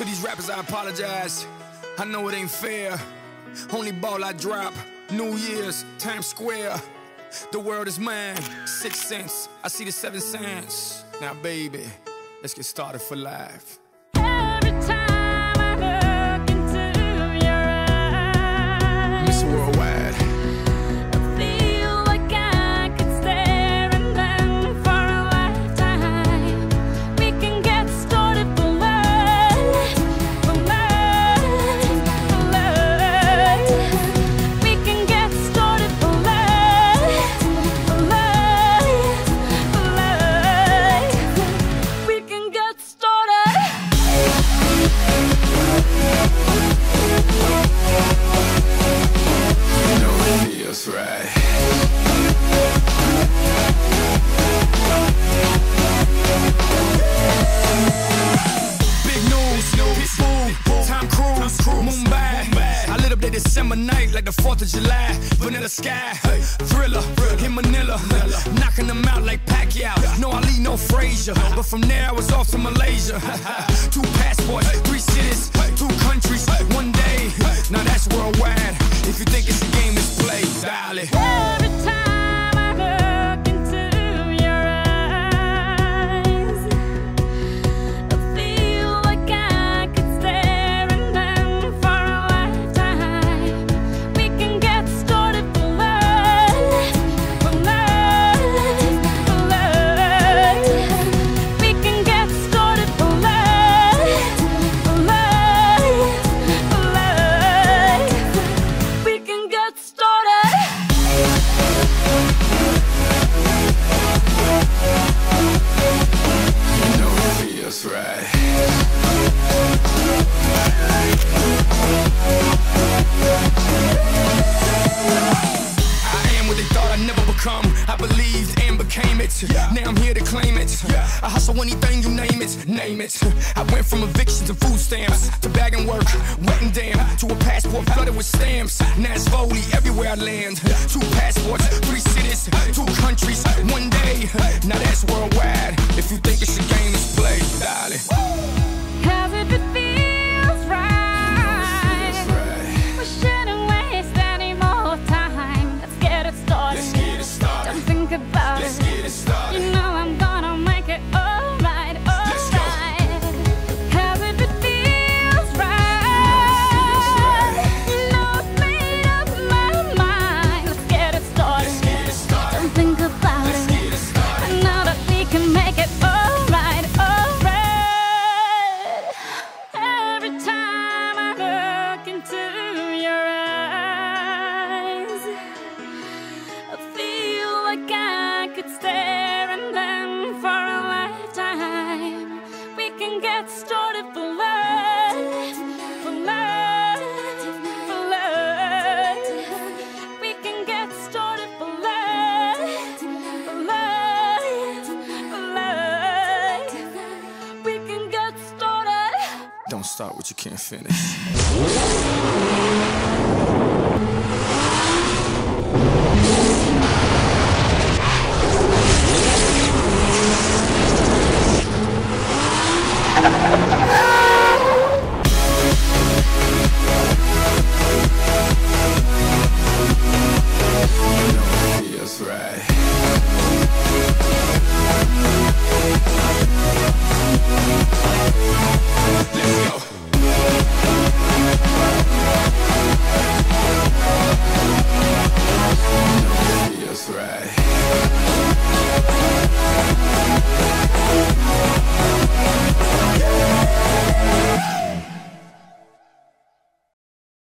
rappers, I apologize. I know it ain't fair. Only ball I drop. New Year's, Times Square. The world is mine. Six cents. I see the seven cents. Now, baby, let's get started for life. Like the 4th of July. Vanilla sky, hey, thriller, in Manila. Knocking them out like Pacquiao. No Ali, no Frazier. But from there I was off to Malaysia. two passports, three cities, two countries, one day. Now that's worldwide. I believed and became it. Now I'm here to claim it. I hustle anything you name it, name it. I went from evictions to food stamps to bagging work, wet and damn, to a passport flooded with stamps. Now it's Foley everywhere I land. Two passports, three cities, two countries, one day. Now that's worldwide. If you think it's a game, it's play, darling. Don't start what you can't finish. right. Let's go.